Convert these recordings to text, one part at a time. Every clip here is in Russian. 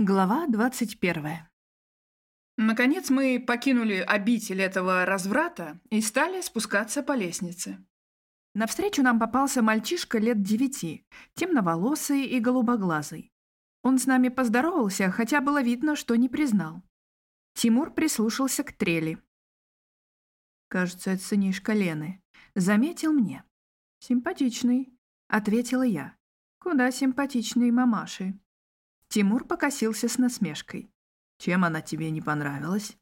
Глава 21. Наконец мы покинули обитель этого разврата и стали спускаться по лестнице. Навстречу нам попался мальчишка лет девяти, темноволосый и голубоглазый. Он с нами поздоровался, хотя было видно, что не признал. Тимур прислушался к трели. «Кажется, это сынишка Лены. Заметил мне». «Симпатичный», — ответила я. «Куда симпатичный мамаши». Тимур покосился с насмешкой. «Чем она тебе не понравилась?»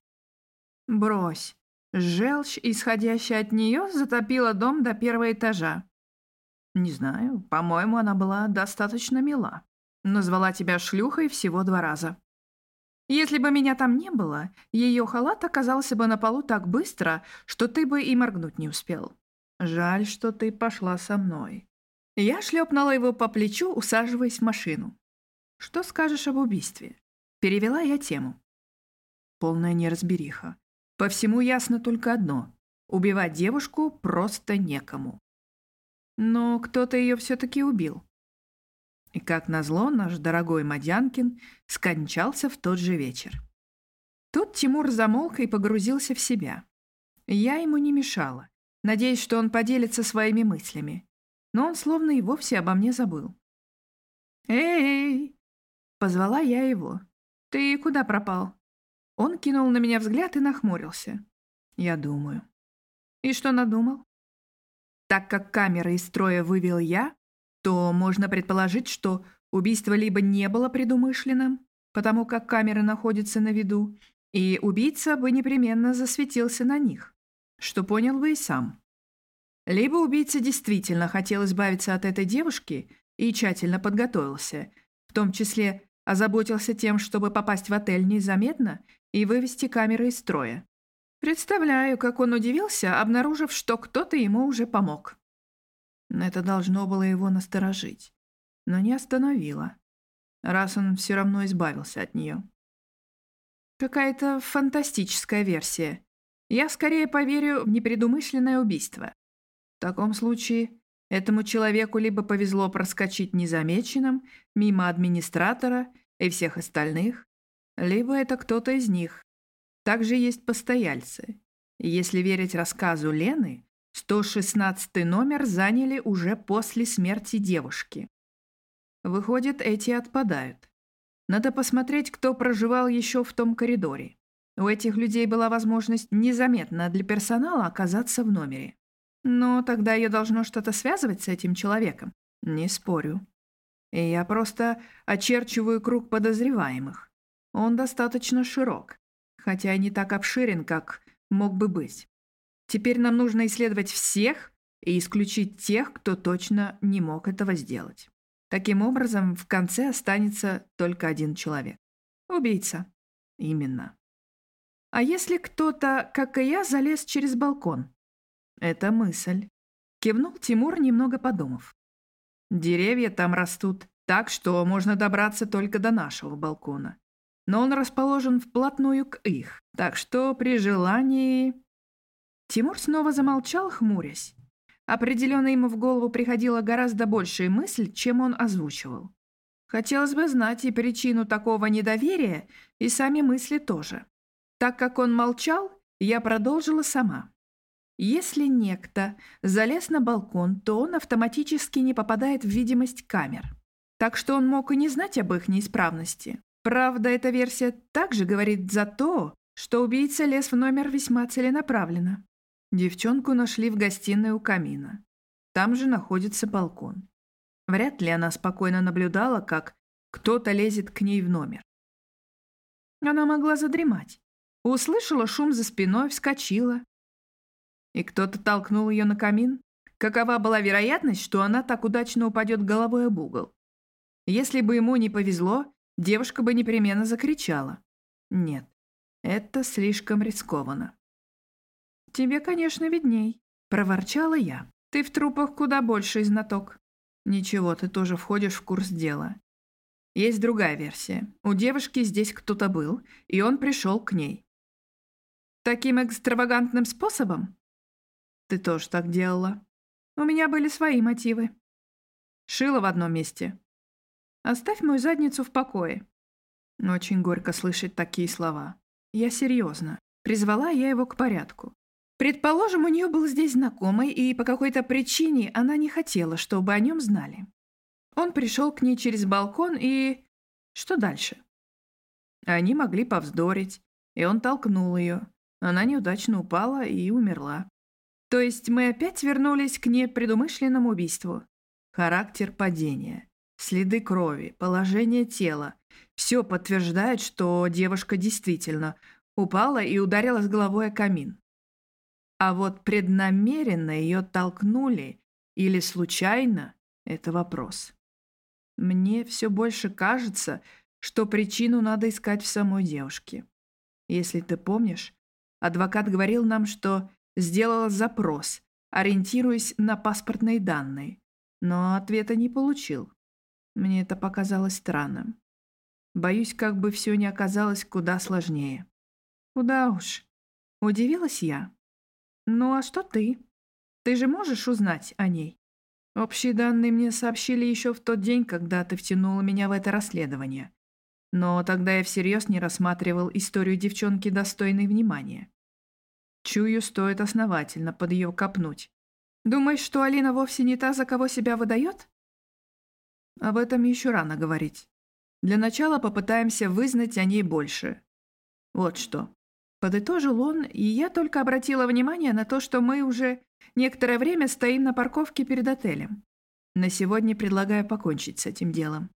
«Брось. Желчь, исходящая от нее, затопила дом до первого этажа. Не знаю, по-моему, она была достаточно мила. Назвала тебя шлюхой всего два раза. Если бы меня там не было, ее халат оказался бы на полу так быстро, что ты бы и моргнуть не успел. Жаль, что ты пошла со мной. Я шлепнула его по плечу, усаживаясь в машину. «Что скажешь об убийстве?» Перевела я тему. Полная неразбериха. По всему ясно только одно. Убивать девушку просто некому. Но кто-то ее все-таки убил. И как назло, наш дорогой Мадянкин скончался в тот же вечер. Тут Тимур замолк и погрузился в себя. Я ему не мешала, надеясь, что он поделится своими мыслями. Но он словно и вовсе обо мне забыл. «Эй!» Позвала я его. «Ты куда пропал?» Он кинул на меня взгляд и нахмурился. «Я думаю». «И что надумал?» Так как камеры из строя вывел я, то можно предположить, что убийство либо не было предумышленным, потому как камеры находятся на виду, и убийца бы непременно засветился на них, что понял бы и сам. Либо убийца действительно хотел избавиться от этой девушки и тщательно подготовился, том числе Озаботился тем, чтобы попасть в отель незаметно и вывести камеры из строя. Представляю, как он удивился, обнаружив, что кто-то ему уже помог. Это должно было его насторожить, но не остановило, раз он все равно избавился от нее. Какая-то фантастическая версия. Я скорее поверю в непредумышленное убийство. В таком случае Этому человеку либо повезло проскочить незамеченным мимо администратора и всех остальных, либо это кто-то из них. Также есть постояльцы. Если верить рассказу Лены, 116 номер заняли уже после смерти девушки. Выходит, эти отпадают. Надо посмотреть, кто проживал еще в том коридоре. У этих людей была возможность незаметно для персонала оказаться в номере. Но тогда ее должно что-то связывать с этим человеком. Не спорю. Я просто очерчиваю круг подозреваемых. Он достаточно широк, хотя и не так обширен, как мог бы быть. Теперь нам нужно исследовать всех и исключить тех, кто точно не мог этого сделать. Таким образом, в конце останется только один человек. Убийца. Именно. А если кто-то, как и я, залез через балкон? «Это мысль», — кивнул Тимур, немного подумав. «Деревья там растут так, что можно добраться только до нашего балкона. Но он расположен вплотную к их, так что при желании...» Тимур снова замолчал, хмурясь. Определенно ему в голову приходила гораздо большая мысль, чем он озвучивал. Хотелось бы знать и причину такого недоверия, и сами мысли тоже. Так как он молчал, я продолжила сама. Если некто залез на балкон, то он автоматически не попадает в видимость камер. Так что он мог и не знать об их неисправности. Правда, эта версия также говорит за то, что убийца лез в номер весьма целенаправленно. Девчонку нашли в гостиной у камина. Там же находится балкон. Вряд ли она спокойно наблюдала, как кто-то лезет к ней в номер. Она могла задремать. Услышала шум за спиной, вскочила, и кто-то толкнул ее на камин? Какова была вероятность, что она так удачно упадет головой об угол? Если бы ему не повезло, девушка бы непременно закричала. Нет, это слишком рискованно. «Тебе, конечно, видней», — проворчала я. «Ты в трупах куда больше знаток». «Ничего, ты тоже входишь в курс дела. Есть другая версия. У девушки здесь кто-то был, и он пришел к ней». «Таким экстравагантным способом?» Ты тоже так делала. У меня были свои мотивы. Шила в одном месте. Оставь мою задницу в покое. Очень горько слышать такие слова. Я серьезно. Призвала я его к порядку. Предположим, у нее был здесь знакомый, и по какой-то причине она не хотела, чтобы о нем знали. Он пришел к ней через балкон и... Что дальше? Они могли повздорить, и он толкнул ее. Она неудачно упала и умерла. То есть мы опять вернулись к непредумышленному убийству. Характер падения, следы крови, положение тела. Все подтверждает, что девушка действительно упала и ударилась головой о камин. А вот преднамеренно ее толкнули или случайно – это вопрос. Мне все больше кажется, что причину надо искать в самой девушке. Если ты помнишь, адвокат говорил нам, что сделала запрос, ориентируясь на паспортные данные, но ответа не получил. Мне это показалось странным. Боюсь, как бы все не оказалось куда сложнее. Куда уж. Удивилась я. Ну а что ты? Ты же можешь узнать о ней? Общие данные мне сообщили еще в тот день, когда ты втянула меня в это расследование. Но тогда я всерьез не рассматривал историю девчонки достойной внимания. Чую, стоит основательно под ее копнуть. Думаешь, что Алина вовсе не та, за кого себя выдает? Об этом еще рано говорить. Для начала попытаемся вызнать о ней больше. Вот что. Подытожил он, и я только обратила внимание на то, что мы уже некоторое время стоим на парковке перед отелем. На сегодня предлагаю покончить с этим делом.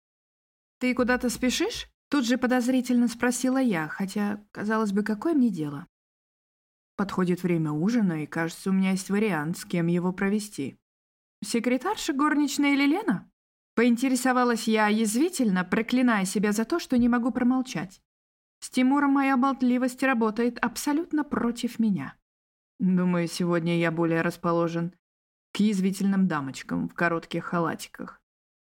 «Ты куда-то спешишь?» Тут же подозрительно спросила я, хотя, казалось бы, какое мне дело? Подходит время ужина, и, кажется, у меня есть вариант, с кем его провести. Секретарша горничная или Лена? Поинтересовалась я язвительно, проклиная себя за то, что не могу промолчать. С Тимуром моя болтливость работает абсолютно против меня. Думаю, сегодня я более расположен к язвительным дамочкам в коротких халатиках.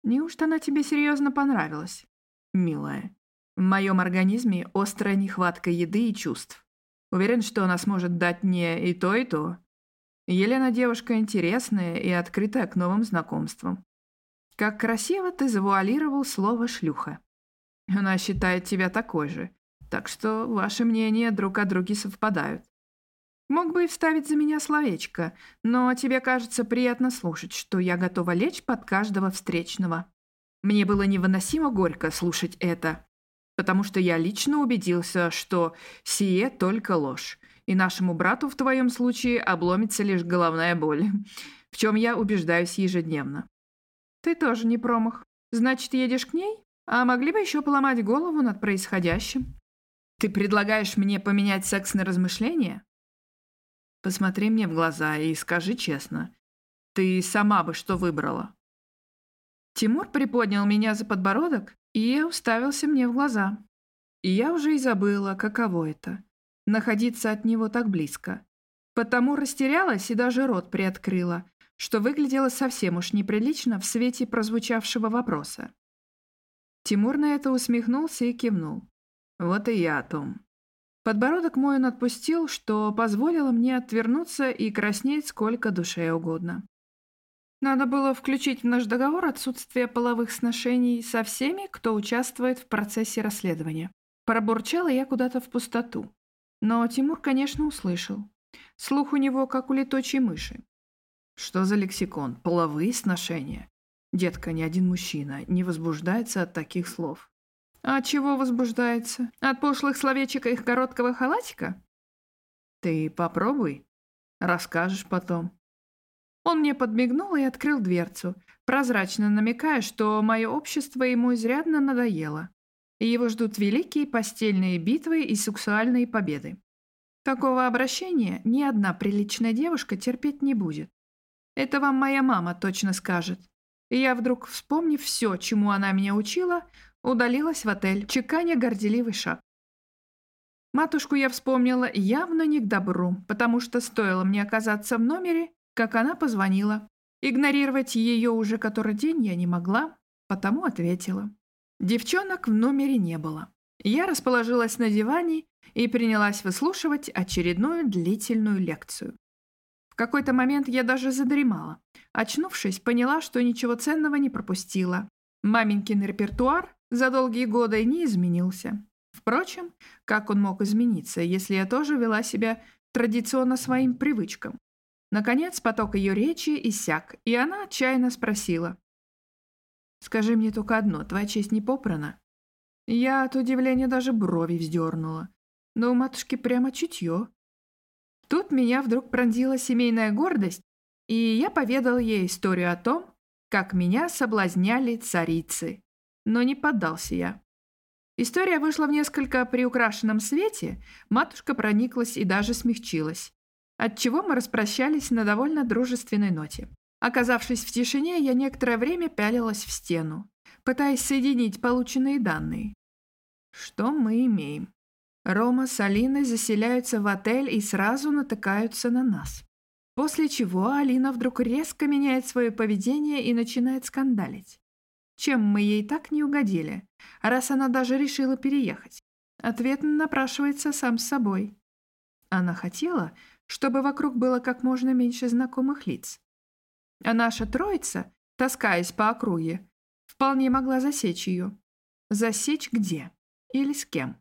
Неужто она тебе серьезно понравилась, милая? В моем организме острая нехватка еды и чувств. Уверен, что она сможет дать мне и то, и то. Елена девушка интересная и открытая к новым знакомствам. Как красиво ты завуалировал слово «шлюха». Она считает тебя такой же, так что ваши мнения друг о друге совпадают. Мог бы и вставить за меня словечко, но тебе кажется приятно слушать, что я готова лечь под каждого встречного. Мне было невыносимо горько слушать это, потому что я лично убедился, что сие только ложь, и нашему брату в твоем случае обломится лишь головная боль, в чем я убеждаюсь ежедневно. Ты тоже не промах. Значит, едешь к ней? А могли бы еще поломать голову над происходящим? Ты предлагаешь мне поменять секс на размышления? Посмотри мне в глаза и скажи честно. Ты сама бы что выбрала? Тимур приподнял меня за подбородок и уставился мне в глаза. И я уже и забыла, каково это — находиться от него так близко. Потому растерялась и даже рот приоткрыла, что выглядело совсем уж неприлично в свете прозвучавшего вопроса. Тимур на это усмехнулся и кивнул. Вот и я о том. Подбородок мой он отпустил, что позволило мне отвернуться и краснеть сколько душе угодно. Надо было включить в наш договор отсутствие половых сношений со всеми, кто участвует в процессе расследования. Пробурчала я куда-то в пустоту. Но Тимур, конечно, услышал. Слух у него, как у летучей мыши. Что за лексикон? Половые сношения? Детка, ни один мужчина не возбуждается от таких слов. А от чего возбуждается? От пошлых словечек их короткого халатика? Ты попробуй. Расскажешь потом. Он мне подмигнул и открыл дверцу, прозрачно намекая, что мое общество ему изрядно надоело, и его ждут великие постельные битвы и сексуальные победы. Такого обращения ни одна приличная девушка терпеть не будет. Это вам моя мама точно скажет. И я вдруг, вспомнив все, чему она меня учила, удалилась в отель, чеканя горделивый шаг. Матушку я вспомнила явно не к добру, потому что стоило мне оказаться в номере, как она позвонила. Игнорировать ее уже который день я не могла, потому ответила. Девчонок в номере не было. Я расположилась на диване и принялась выслушивать очередную длительную лекцию. В какой-то момент я даже задремала. Очнувшись, поняла, что ничего ценного не пропустила. Маменькин репертуар за долгие годы не изменился. Впрочем, как он мог измениться, если я тоже вела себя традиционно своим привычкам? Наконец поток ее речи иссяк, и она отчаянно спросила. «Скажи мне только одно, твоя честь не попрана?» Я от удивления даже брови вздернула. Но у матушки прямо чутье. Тут меня вдруг пронзила семейная гордость, и я поведал ей историю о том, как меня соблазняли царицы. Но не поддался я. История вышла в несколько приукрашенном свете, матушка прониклась и даже смягчилась, отчего мы распрощались на довольно дружественной ноте. Оказавшись в тишине, я некоторое время пялилась в стену, пытаясь соединить полученные данные. Что мы имеем? Рома с Алиной заселяются в отель и сразу натыкаются на нас. После чего Алина вдруг резко меняет свое поведение и начинает скандалить. Чем мы ей так не угодили, раз она даже решила переехать? Ответ напрашивается сам с собой. Она хотела, чтобы вокруг было как можно меньше знакомых лиц. А наша троица, таскаясь по округе, вполне могла засечь ее. Засечь где? Или с кем?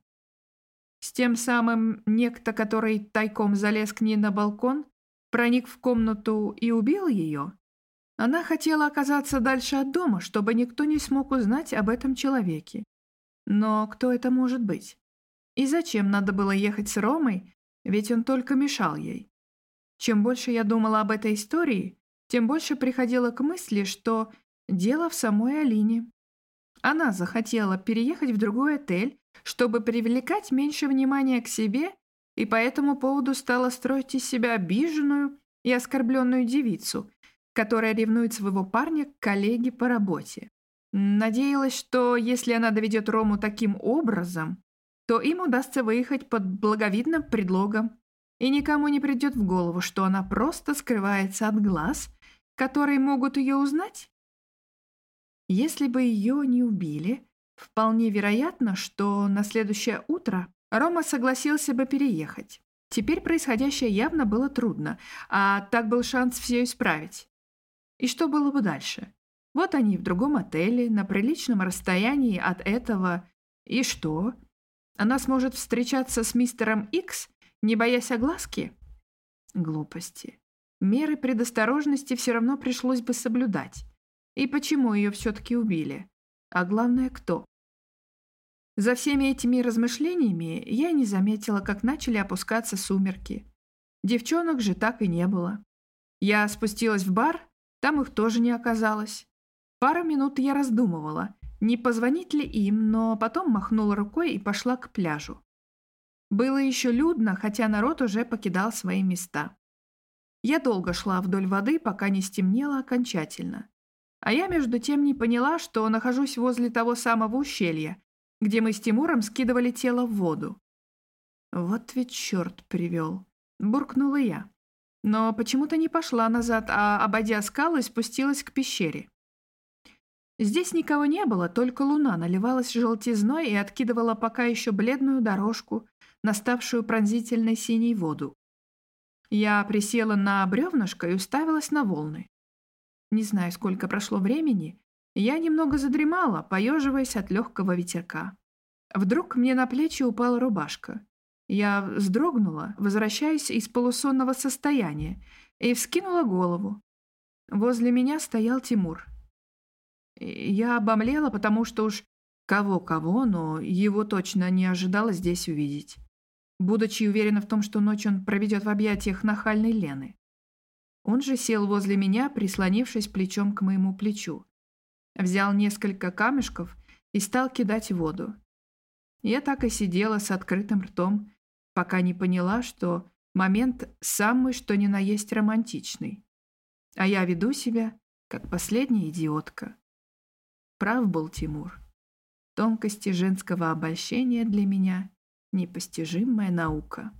С тем самым некто, который тайком залез к ней на балкон, проник в комнату и убил ее? Она хотела оказаться дальше от дома, чтобы никто не смог узнать об этом человеке. Но кто это может быть? И зачем надо было ехать с Ромой, ведь он только мешал ей? Чем больше я думала об этой истории, тем больше приходила к мысли, что дело в самой Алине. Она захотела переехать в другой отель, чтобы привлекать меньше внимания к себе, и по этому поводу стала строить из себя обиженную и оскорбленную девицу, которая ревнует своего парня к коллеге по работе. Надеялась, что если она доведет Рому таким образом, то им удастся выехать под благовидным предлогом, и никому не придет в голову, что она просто скрывается от глаз, которые могут ее узнать? Если бы ее не убили, вполне вероятно, что на следующее утро Рома согласился бы переехать. Теперь происходящее явно было трудно, а так был шанс все исправить. И что было бы дальше? Вот они в другом отеле, на приличном расстоянии от этого. И что? Она сможет встречаться с мистером Икс, не боясь огласки? Глупости. Меры предосторожности все равно пришлось бы соблюдать. И почему ее все-таки убили? А главное, кто? За всеми этими размышлениями я не заметила, как начали опускаться сумерки. Девчонок же так и не было. Я спустилась в бар, там их тоже не оказалось. Пару минут я раздумывала, не позвонить ли им, но потом махнула рукой и пошла к пляжу. Было еще людно, хотя народ уже покидал свои места. Я долго шла вдоль воды, пока не стемнело окончательно. А я между тем не поняла, что нахожусь возле того самого ущелья, где мы с Тимуром скидывали тело в воду. «Вот ведь черт привел!» — буркнула я. Но почему-то не пошла назад, а, обойдя скалы, спустилась к пещере. Здесь никого не было, только луна наливалась желтизной и откидывала пока еще бледную дорожку, наставшую пронзительной синей воду. Я присела на бревнышко и уставилась на волны. Не знаю, сколько прошло времени, я немного задремала, поеживаясь от легкого ветерка. Вдруг мне на плечи упала рубашка. Я вздрогнула, возвращаясь из полусонного состояния, и вскинула голову. Возле меня стоял Тимур. Я обомлела, потому что уж кого-кого, но его точно не ожидала здесь увидеть. Будучи уверена в том, что ночь он проведет в объятиях нахальной Лены. Он же сел возле меня, прислонившись плечом к моему плечу. Взял несколько камешков и стал кидать воду. Я так и сидела с открытым ртом, пока не поняла, что момент самый что ни на есть романтичный. А я веду себя, как последняя идиотка. Прав был Тимур. Тонкости женского обольщения для меня — непостижимая наука.